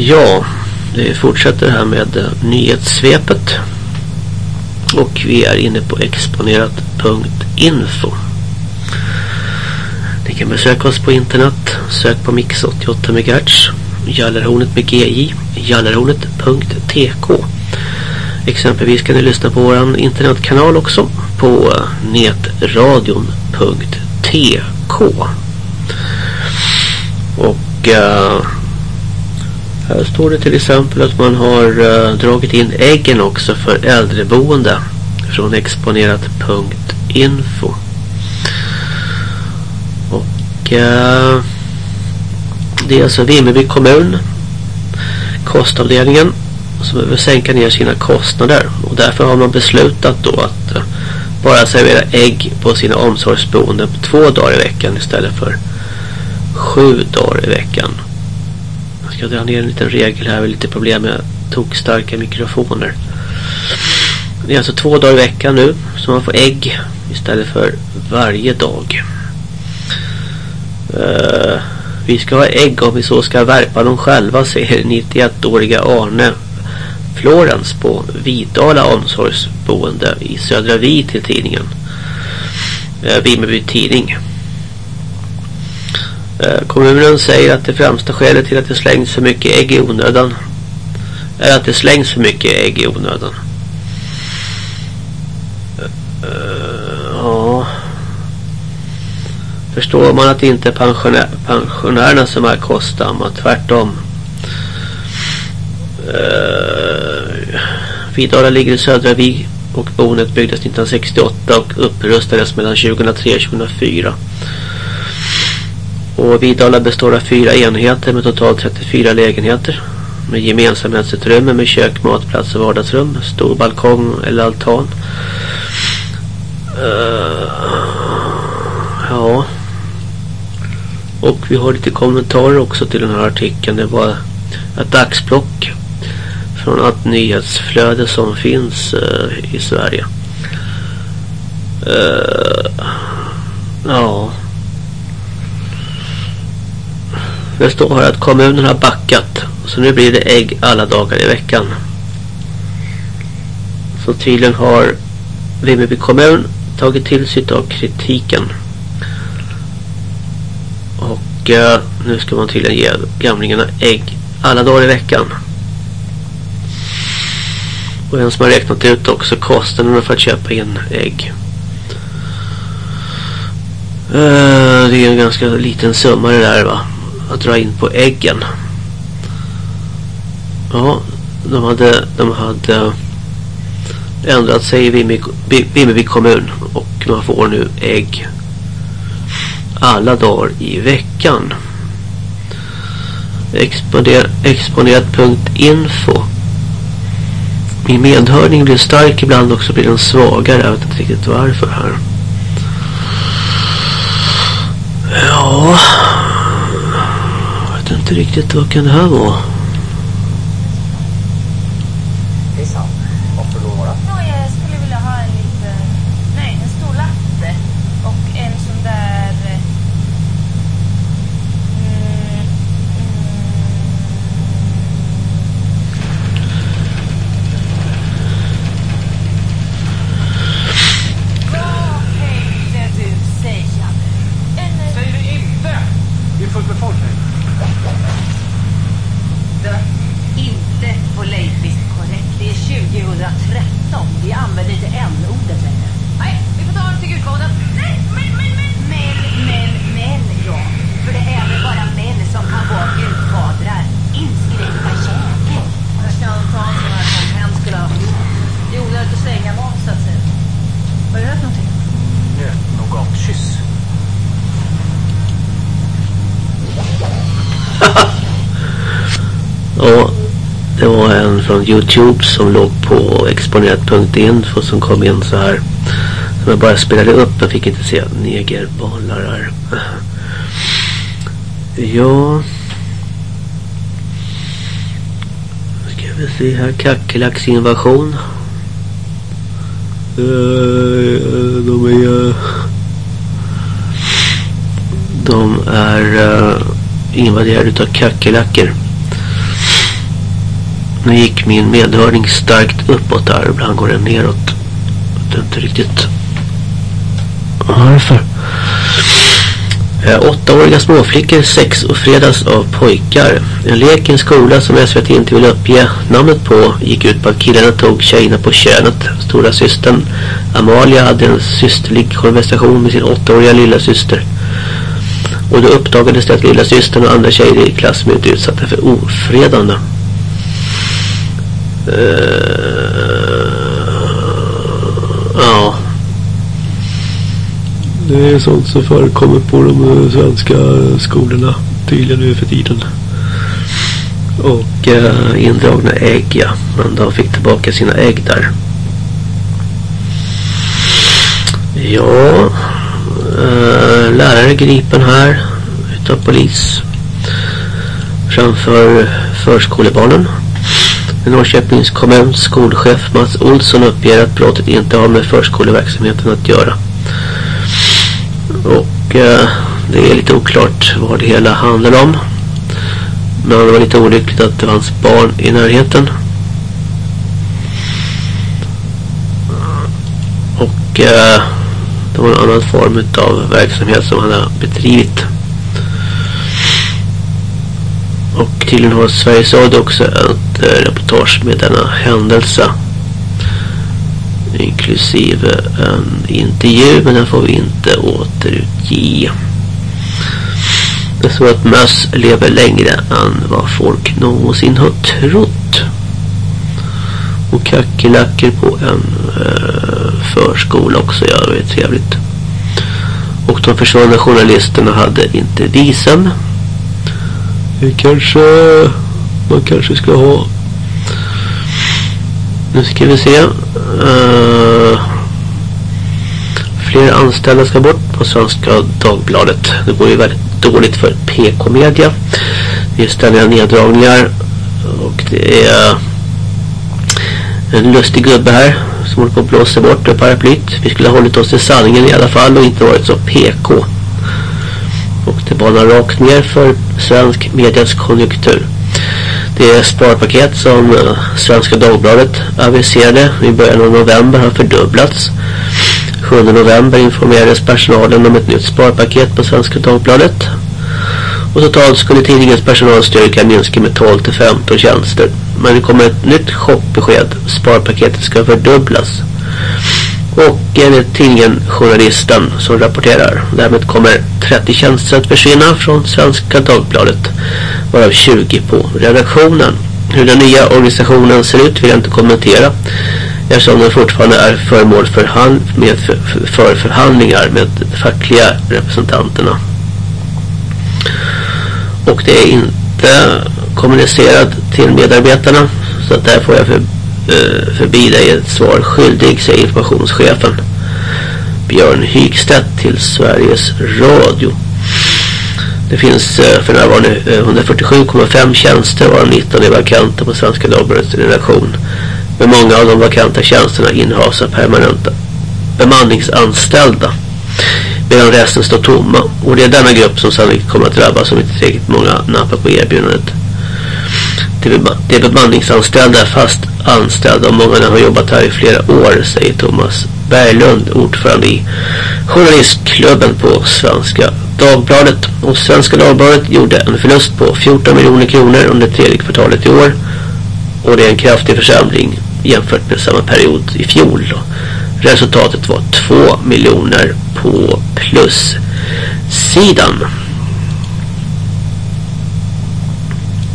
Ja, vi fortsätter här med eh, nyhetssvepet. Och vi är inne på exponerat.info. Ni kan besöka oss på internet. Sök på Mix 88 MHz. Jallarhornet med GJ. Jallarhornet.tk Exempelvis kan ni lyssna på vår internetkanal också. På eh, netradion.tk Och... Uh, här står det till exempel att man har uh, dragit in äggen också för äldreboende från exponerat.info. Och uh, det är alltså Vimmerby kommun kostavdelningen som behöver sänka ner sina kostnader och därför har man beslutat då att uh, bara servera ägg på sina omsorgsboenden två dagar i veckan istället för sju dagar i veckan ska dra ner en liten regel här. Vi lite problem med tokstarka mikrofoner. Det är alltså två dagar i veckan nu Så man får ägg istället för varje dag. Uh, vi ska ha ägg om vi så ska värpa dem själva säger 91-åriga Arne Florens på Vidala omsorgsboende i Södra Vi till tidningen. Uh, Vimmerby tidning. Eh, kommunen säger att det främsta skälet till att det slängs för mycket ägg i onödan är att det slängs för mycket ägg i onödan. Eh, ja. Förstår man att det inte är pensionär, pensionärerna som är kostsamma, tvärtom. Vidara Vidala ligger i södra Vig och boendet byggdes 1968 och upprustades mellan 2003 och 2004. Och Vidala består av fyra enheter med totalt 34 lägenheter. Med gemensamhetsutrymme med kök, matplats och vardagsrum. Stor balkong eller altan. Uh, ja. Och vi har lite kommentarer också till den här artikeln. Det var ett dagsblock från allt nyhetsflöde som finns uh, i Sverige. Uh, ja. Det står här att kommunen har backat. Så nu blir det ägg alla dagar i veckan. Så tydligen har Vimmerby kommun tagit till sig av kritiken. Och eh, nu ska man tydligen ge gamlingarna ägg alla dagar i veckan. Och en som har räknat ut också kostnaderna för att köpa in ägg. Eh, det är en ganska liten summa det där va att dra in på äggen. Ja, de hade, de hade ändrat sig i Vimmerby kommun och man får nu ägg alla dagar i veckan. Exponer, exponerat.info Min medhörning blir stark ibland också blir den svagare. Jag vet inte riktigt varför här. Ja inte riktigt vad kan det här vara. använder inte n-ordet längre. Nej, vi får ta dem till gudfadern. Nej, men, men, men! Men, men, men, ja. För det är väl bara män som kan vara gudfadrar. Inskrivna käken. Jag kan ta en sån här som hen skulle ha gjort. Det är onödigt att slänga mat, så att säga. Har du hört någonting? Mm, Nöt något kyss. ja. Det var en från Youtube som låg på exponerat.info som kom in så här. Som jag bara spelade upp. Jag fick inte se negerbollar här. Ja. Ska vi se här. Kackerlacksinvasion. Uh, eh, de är... De är uh, invaderade av kackerlackor. Nu gick min medhörning starkt uppåt där. Ibland går den neråt. Det är inte riktigt varför. Eh, åttaåriga småflickor sex och fredags av pojkar. En lek i en skola som SVT inte vill uppge namnet på gick ut på att killarna tog tjejerna på könet. Stora systern Amalia hade en systerlig konversation med sin åttaåriga lilla syster. Och då uppdagades det att lilla systern och andra tjejer i klassen blivit utsatta för ofredande. Uh, ja. Det är sånt som förekommer på de svenska skolorna tydligen nu för tiden. Och uh, indragna ägg, ja. Men de fick tillbaka sina ägg där. Ja, uh, lärare gripen här utav polis framför förskolebarnen. Norrköpings kommuns skolchef Mats Olsson uppger att brottet inte har med förskoleverksamheten att göra. Och eh, det är lite oklart vad det hela handlar om. Men det var lite olyckligt att det fanns barn i närheten. Och eh, det var en annan form av verksamhet som han har bedrivit. Och tydligen har Sveriges Radio också en reportage med denna händelse. Inklusive en intervju men den får vi inte återutge. Det står att möss lever längre än vad folk någonsin har trott. Och kackerlackor på en eh, förskola också. Ja, det är trevligt. Och de försvunna journalisterna hade inte visen. Det kanske man kanske ska ha. Nu ska vi se. Uh, fler anställda ska bort på Svenska Dagbladet. Det går ju väldigt dåligt för PK-media. Det är ständiga neddragningar. Och det är en lustig gubbe här som håller på att blåsa bort paraplyt. Vi skulle ha hållit oss till sanningen i alla fall och inte varit så PK. Och det banar rakt ner för svensk medias konjunktur. Det sparpaket som eh, Svenska Dagbladet aviserade i början av november har fördubblats. 7 november informerades personalen om ett nytt sparpaket på Svenska Dagbladet. Och totalt skulle tidningens personalstyrka minska med 12 till 15 tjänster. Men det kommer ett nytt chockbesked. Sparpaketet ska fördubblas. Och enligt tidningen Journalisten som rapporterar. Därmed kommer 30 tjänster att försvinna från Svenska Dagbladet. Varav 20 på redaktionen. Hur den nya organisationen ser ut vill jag inte kommentera. Eftersom den fortfarande är föremål för, hand, med för, för förhandlingar med de fackliga representanterna. Och det är inte kommunicerat till medarbetarna. Så att där får jag för, eh, förbi dig ett svar skyldig, säger informationschefen Björn Hygstedt till Sveriges Radio. Det finns eh, för närvarande eh, 147,5 tjänster varav 19 är vakanta på Svenska Dagbladets redaktion. Men många av de vakanta tjänsterna innehas av permanenta bemanningsanställda. Medan resten står tomma. Och det är denna grupp som sannolikt kommer att drabbas om inte tillräckligt många nappar på erbjudandet. Det är bemanningsanställda fast anställda och många har jobbat här i flera år, säger Thomas Berglund, ordförande i journalistklubben på Svenska Dagbladet. Och Svenska Dagbladet gjorde en förlust på 14 miljoner kronor under tredje kvartalet i år. Och det är en kraftig försämring jämfört med samma period i fjol. Resultatet var 2 miljoner på plussidan.